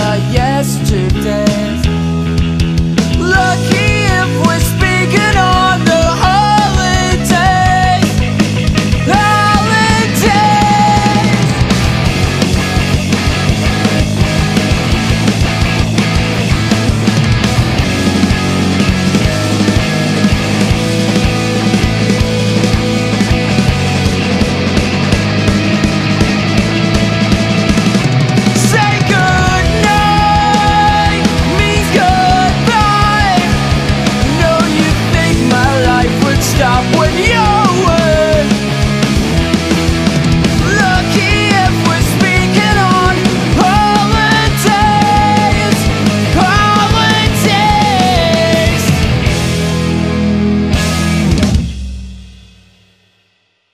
our yesterdays. Looking